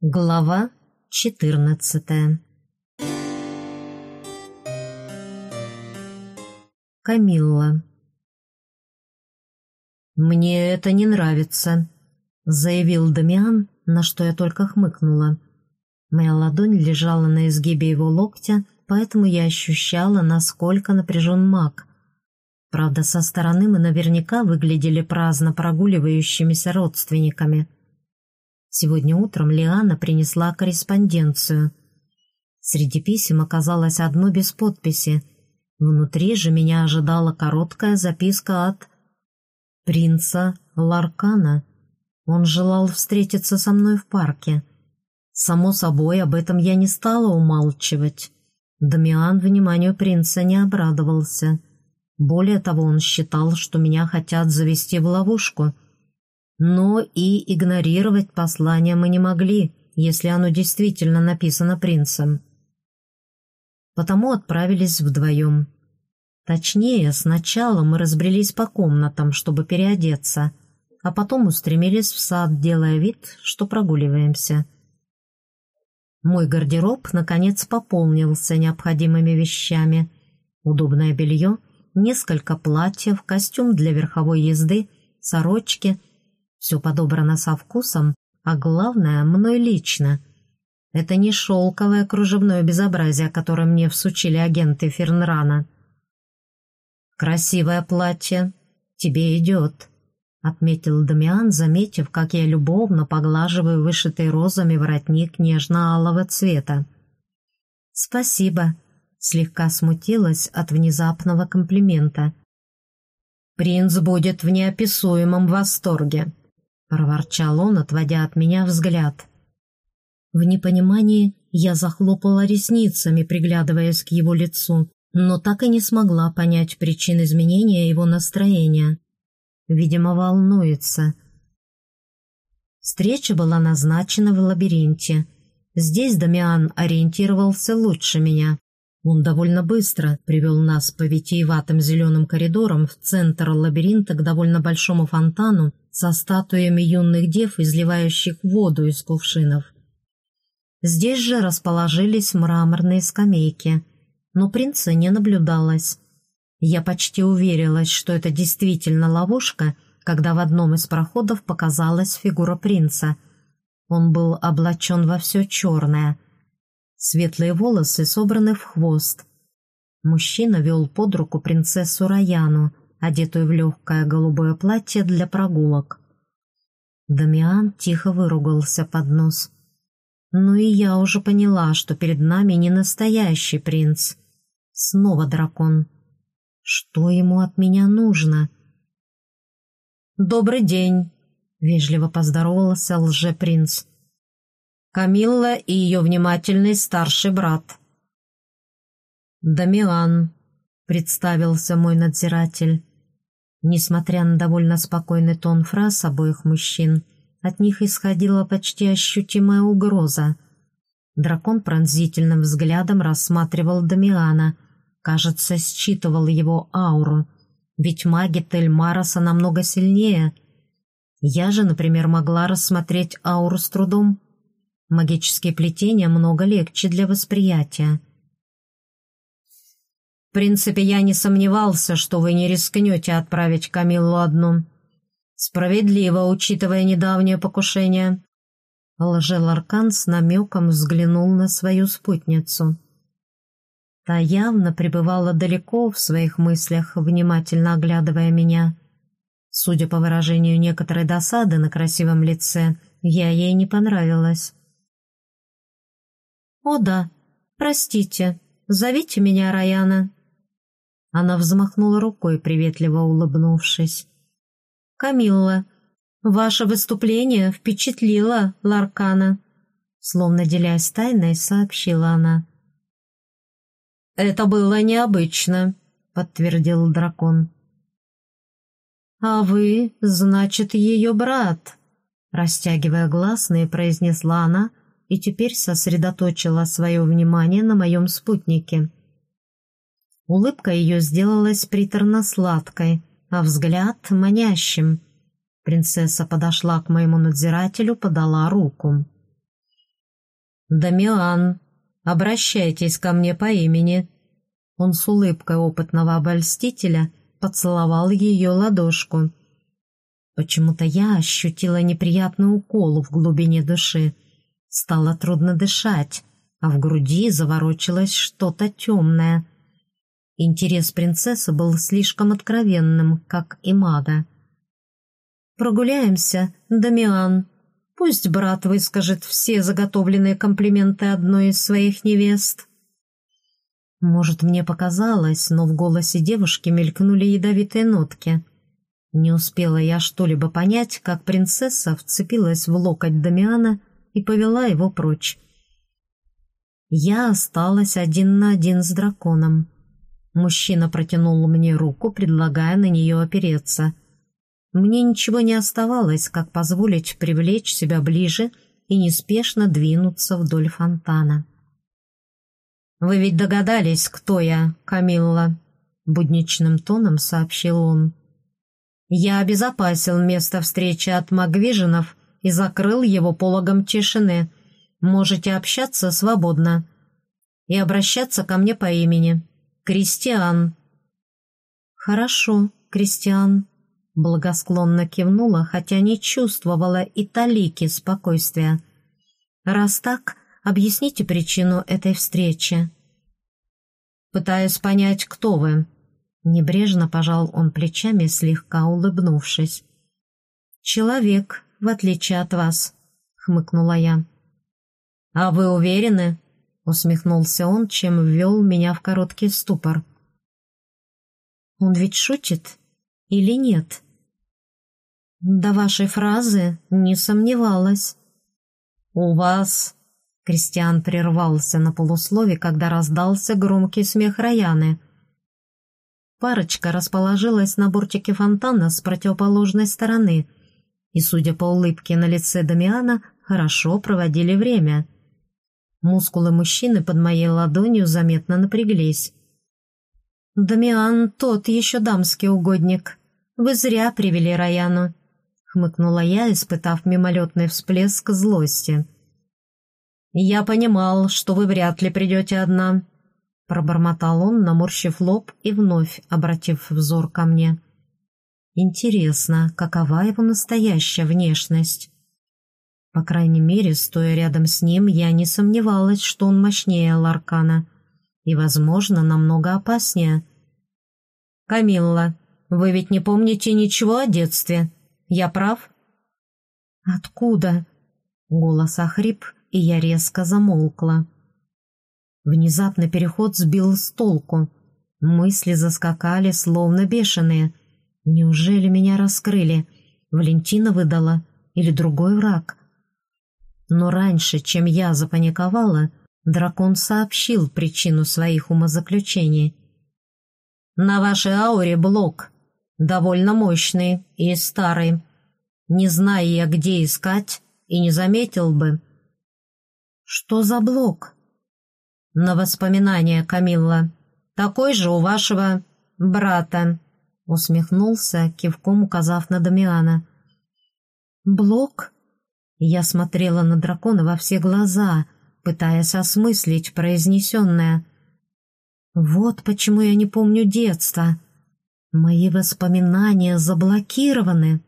Глава четырнадцатая Камилла «Мне это не нравится», — заявил Дамиан, на что я только хмыкнула. Моя ладонь лежала на изгибе его локтя, поэтому я ощущала, насколько напряжен маг. Правда, со стороны мы наверняка выглядели праздно прогуливающимися родственниками — Сегодня утром Лиана принесла корреспонденцию. Среди писем оказалось одно без подписи. Внутри же меня ожидала короткая записка от принца Ларкана. Он желал встретиться со мной в парке. Само собой, об этом я не стала умалчивать. Дамиан вниманию принца не обрадовался. Более того, он считал, что меня хотят завести в ловушку — но и игнорировать послание мы не могли, если оно действительно написано принцем. Потому отправились вдвоем. Точнее, сначала мы разбрелись по комнатам, чтобы переодеться, а потом устремились в сад, делая вид, что прогуливаемся. Мой гардероб, наконец, пополнился необходимыми вещами. Удобное белье, несколько платьев, костюм для верховой езды, сорочки — все подобрано со вкусом, а главное, мной лично. Это не шелковое кружевное безобразие, которое мне всучили агенты Фернрана. «Красивое платье. Тебе идет», — отметил Дамиан, заметив, как я любовно поглаживаю вышитый розами воротник нежно-алого цвета. «Спасибо», — слегка смутилась от внезапного комплимента. «Принц будет в неописуемом восторге», — проворчал он, отводя от меня взгляд. В непонимании я захлопала ресницами, приглядываясь к его лицу, но так и не смогла понять причин изменения его настроения. Видимо, волнуется. Встреча была назначена в лабиринте. Здесь Дамиан ориентировался лучше меня. Он довольно быстро привел нас по витиеватым зеленым коридорам в центр лабиринта к довольно большому фонтану со статуями юных дев, изливающих воду из кувшинов. Здесь же расположились мраморные скамейки, но принца не наблюдалось. Я почти уверилась, что это действительно ловушка, когда в одном из проходов показалась фигура принца. Он был облачен во все черное — Светлые волосы собраны в хвост. Мужчина вел под руку принцессу Раяну, одетую в легкое голубое платье для прогулок. Дамиан тихо выругался под нос. Ну и я уже поняла, что перед нами не настоящий принц. Снова дракон. Что ему от меня нужно? «Добрый день!» — вежливо поздоровался лже-принц. Камилла и ее внимательный старший брат. «Дамиан», — представился мой надзиратель. Несмотря на довольно спокойный тон фраз обоих мужчин, от них исходила почти ощутимая угроза. Дракон пронзительным взглядом рассматривал Дамиана, кажется, считывал его ауру, ведь маги Тельмараса намного сильнее. Я же, например, могла рассмотреть ауру с трудом. Магические плетения много легче для восприятия. В принципе, я не сомневался, что вы не рискнете отправить Камиллу одну. Справедливо, учитывая недавнее покушение. Лжеларкан с намеком взглянул на свою спутницу. Та явно пребывала далеко в своих мыслях, внимательно оглядывая меня. Судя по выражению некоторой досады на красивом лице, я ей не понравилась. «О да, простите, зовите меня Раяна». Она взмахнула рукой, приветливо улыбнувшись. «Камилла, ваше выступление впечатлило Ларкана», словно делясь тайной, сообщила она. «Это было необычно», — подтвердил дракон. «А вы, значит, ее брат», — растягивая гласные, произнесла она, и теперь сосредоточила свое внимание на моем спутнике. Улыбка ее сделалась приторно-сладкой, а взгляд — манящим. Принцесса подошла к моему надзирателю, подала руку. «Дамиан, обращайтесь ко мне по имени». Он с улыбкой опытного обольстителя поцеловал ее ладошку. Почему-то я ощутила неприятный укол в глубине души. Стало трудно дышать, а в груди заворочилось что-то темное. Интерес принцессы был слишком откровенным, как и мага. «Прогуляемся, Дамиан. Пусть брат выскажет все заготовленные комплименты одной из своих невест». Может, мне показалось, но в голосе девушки мелькнули ядовитые нотки. Не успела я что-либо понять, как принцесса вцепилась в локоть Дамиана и повела его прочь. Я осталась один на один с драконом. Мужчина протянул мне руку, предлагая на нее опереться. Мне ничего не оставалось, как позволить привлечь себя ближе и неспешно двинуться вдоль фонтана. «Вы ведь догадались, кто я, Камилла?» — будничным тоном сообщил он. «Я обезопасил место встречи от Магвижинов и закрыл его пологом тишины. Можете общаться свободно и обращаться ко мне по имени. Кристиан». «Хорошо, Кристиан», — благосклонно кивнула, хотя не чувствовала и талики спокойствия. «Раз так, Объясните причину этой встречи». «Пытаюсь понять, кто вы». Небрежно пожал он плечами, слегка улыбнувшись. «Человек, в отличие от вас», — хмыкнула я. «А вы уверены?» — усмехнулся он, чем ввел меня в короткий ступор. «Он ведь шутит или нет?» «До вашей фразы не сомневалась». «У вас Кристиан прервался на полуслове, когда раздался громкий смех Раяны. Парочка расположилась на бортике фонтана с противоположной стороны и, судя по улыбке на лице Дамиана, хорошо проводили время. Мускулы мужчины под моей ладонью заметно напряглись. «Дамиан тот еще дамский угодник. Вы зря привели Раяну», — хмыкнула я, испытав мимолетный всплеск злости. «Я понимал, что вы вряд ли придете одна», — пробормотал он, наморщив лоб и вновь обратив взор ко мне. «Интересно, какова его настоящая внешность?» По крайней мере, стоя рядом с ним, я не сомневалась, что он мощнее Ларкана и, возможно, намного опаснее. «Камилла, вы ведь не помните ничего о детстве. Я прав?» «Откуда?» Голос охрип, и я резко замолкла. Внезапный переход сбил с толку. Мысли заскакали, словно бешеные. Неужели меня раскрыли? Валентина выдала? Или другой враг? Но раньше, чем я запаниковала, дракон сообщил причину своих умозаключений. «На вашей ауре блок, довольно мощный и старый. Не зная я, где искать, и не заметил бы, «Что за блок?» «На воспоминания, Камилла. Такой же у вашего брата», — усмехнулся, кивком указав на Дамиана. «Блок?» Я смотрела на дракона во все глаза, пытаясь осмыслить произнесенное. «Вот почему я не помню детства. Мои воспоминания заблокированы».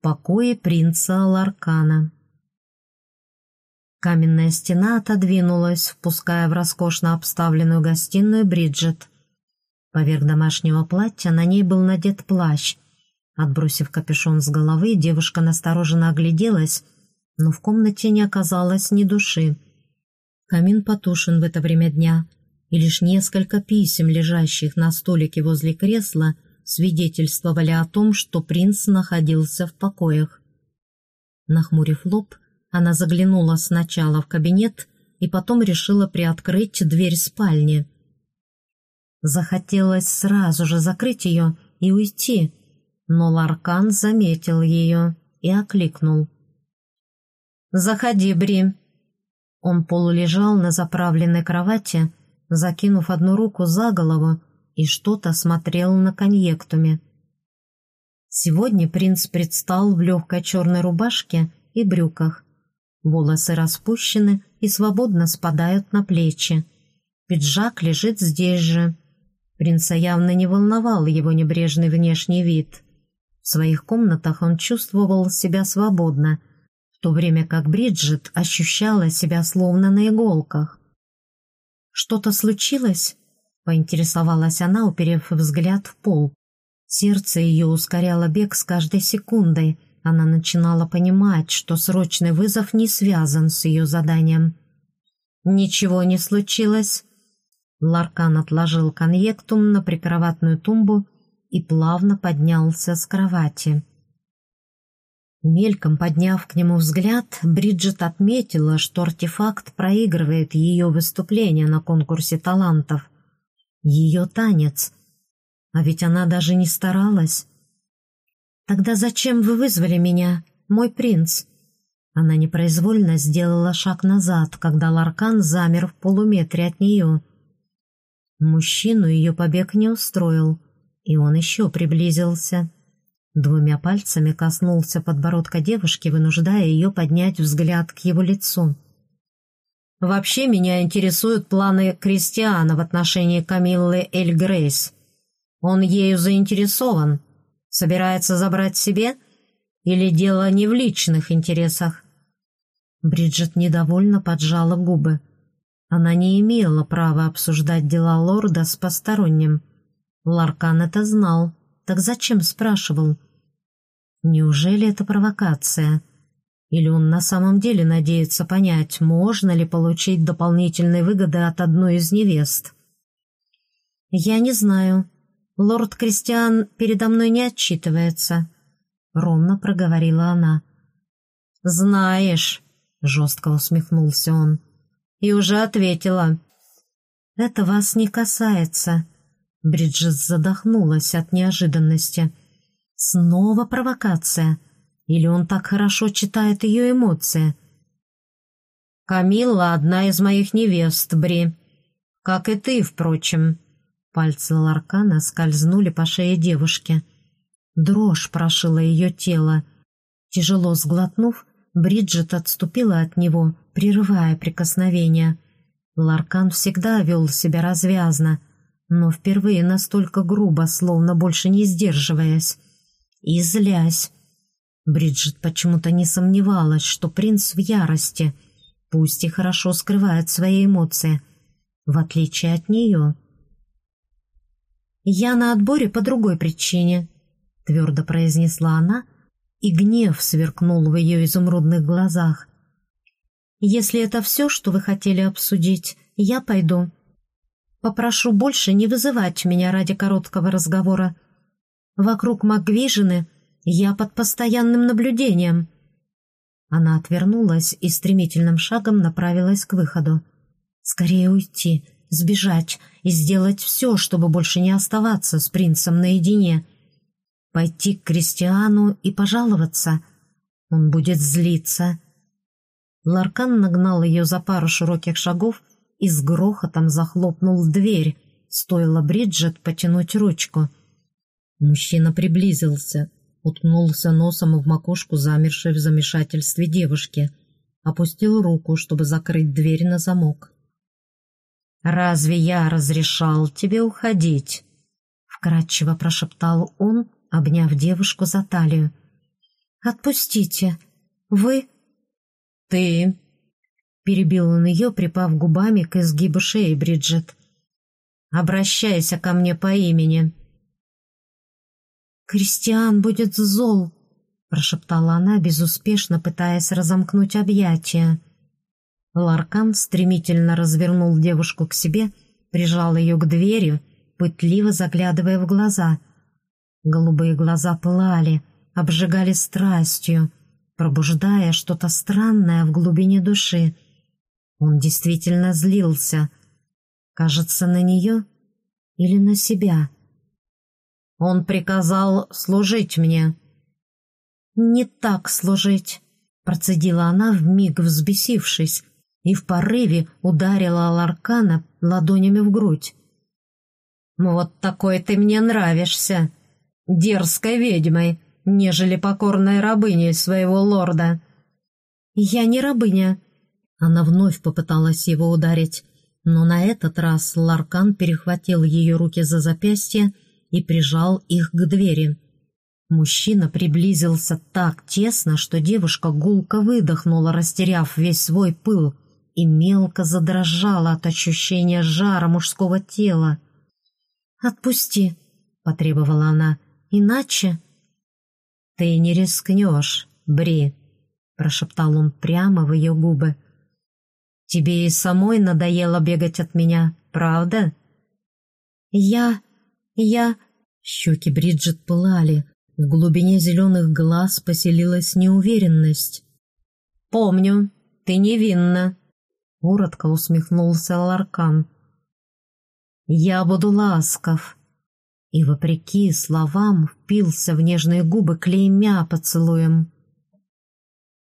Покое принца Ларкана. Каменная стена отодвинулась, впуская в роскошно обставленную гостиную Бриджит. Поверх домашнего платья на ней был надет плащ. Отбросив капюшон с головы, девушка настороженно огляделась, но в комнате не оказалось ни души. Камин потушен в это время дня, и лишь несколько писем, лежащих на столике возле кресла, — свидетельствовали о том, что принц находился в покоях. Нахмурив лоб, она заглянула сначала в кабинет и потом решила приоткрыть дверь спальни. Захотелось сразу же закрыть ее и уйти, но Ларкан заметил ее и окликнул. «Заходи, Бри». Он полулежал на заправленной кровати, закинув одну руку за голову и что-то смотрел на конъектуме. Сегодня принц предстал в легкой черной рубашке и брюках. Волосы распущены и свободно спадают на плечи. Пиджак лежит здесь же. Принца явно не волновал его небрежный внешний вид. В своих комнатах он чувствовал себя свободно, в то время как Бриджит ощущала себя словно на иголках. «Что-то случилось?» — поинтересовалась она, уперев взгляд в пол. Сердце ее ускоряло бег с каждой секундой. Она начинала понимать, что срочный вызов не связан с ее заданием. «Ничего не случилось». Ларкан отложил конъектум на прикроватную тумбу и плавно поднялся с кровати. Мельком подняв к нему взгляд, Бриджит отметила, что артефакт проигрывает ее выступление на конкурсе талантов. Ее танец — а ведь она даже не старалась. «Тогда зачем вы вызвали меня, мой принц?» Она непроизвольно сделала шаг назад, когда Ларкан замер в полуметре от нее. Мужчину ее побег не устроил, и он еще приблизился. Двумя пальцами коснулся подбородка девушки, вынуждая ее поднять взгляд к его лицу. «Вообще меня интересуют планы Кристиана в отношении Камиллы Эль Грейс», он ею заинтересован, собирается забрать себе или дело не в личных интересах? Бриджит недовольно поджала губы. Она не имела права обсуждать дела лорда с посторонним. Ларкан это знал, так зачем спрашивал? Неужели это провокация? Или он на самом деле надеется понять, можно ли получить дополнительные выгоды от одной из невест? «Я не знаю», «Лорд Кристиан передо мной не отчитывается», — ровно проговорила она. «Знаешь», — жестко усмехнулся он, — «и уже ответила». «Это вас не касается», — Бриджит задохнулась от неожиданности. «Снова провокация? Или он так хорошо читает ее эмоции?» «Камилла — одна из моих невест, Бри. Как и ты, впрочем», Пальцы Ларкана скользнули по шее девушки. Дрожь прошила ее тело. Тяжело сглотнув, Бриджит отступила от него, прерывая прикосновение. Ларкан всегда вел себя развязно, но впервые настолько грубо, словно больше не сдерживаясь. И злясь. Бриджит почему-то не сомневалась, что принц в ярости, пусть и хорошо скрывает свои эмоции, в отличие от нее — «Я на отборе по другой причине», — твердо произнесла она, и гнев сверкнул в ее изумрудных глазах. «Если это все, что вы хотели обсудить, я пойду. Попрошу больше не вызывать меня ради короткого разговора. Вокруг Маквижины я под постоянным наблюдением». Она отвернулась и стремительным шагом направилась к выходу. «Скорее уйти, сбежать и сделать все, чтобы больше не оставаться с принцем наедине. Пойти к Кристиану и пожаловаться. Он будет злиться. Ларкан нагнал ее за пару широких шагов и с грохотом захлопнул дверь, стоило Бриджет потянуть ручку. Мужчина приблизился, уткнулся носом в макушку замершей в замешательстве девушки, опустил руку, чтобы закрыть дверь на замок. «Разве я разрешал тебе уходить?» Вкратчиво прошептал он, обняв девушку за талию. «Отпустите! Вы...» «Ты...» Перебил он ее, припав губами к изгибу шеи Бриджит. «Обращайся ко мне по имени». «Кристиан будет зол», — прошептала она, безуспешно пытаясь разомкнуть объятия. Ларкан стремительно развернул девушку к себе, прижал ее к двери, пытливо заглядывая в глаза. Голубые глаза пылали, обжигали страстью, пробуждая что-то странное в глубине души. Он действительно злился. Кажется, на нее или на себя. Он приказал служить мне. «Не так служить», — процедила она, вмиг взбесившись, и в порыве ударила Ларкана ладонями в грудь. «Вот такой ты мне нравишься, дерзкой ведьмой, нежели покорной рабыней своего лорда». «Я не рабыня». Она вновь попыталась его ударить, но на этот раз Ларкан перехватил ее руки за запястье и прижал их к двери. Мужчина приблизился так тесно, что девушка гулко выдохнула, растеряв весь свой пыл, и мелко задрожала от ощущения жара мужского тела. «Отпусти», — потребовала она, — «иначе...» «Ты не рискнешь, Бри», — прошептал он прямо в ее губы. «Тебе и самой надоело бегать от меня, правда?» «Я... я...» Щеки Бриджит пылали, в глубине зеленых глаз поселилась неуверенность. «Помню, ты невинна», — коротко усмехнулся Ларкан. «Я буду ласков», и, вопреки словам, впился в нежные губы клеймя поцелуем.